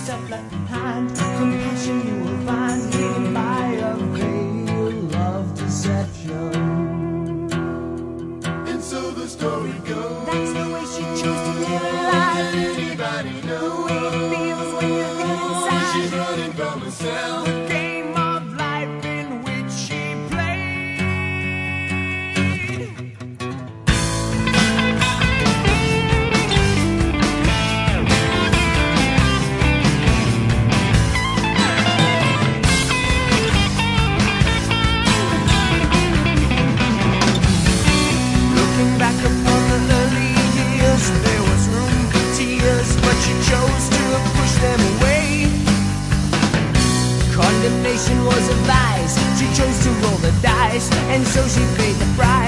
yourself left behind. Compassion you will find hidden by a veil of deception. And so the story goes. That's temptation was a vice. She chose to roll the dice, and so she paid the price.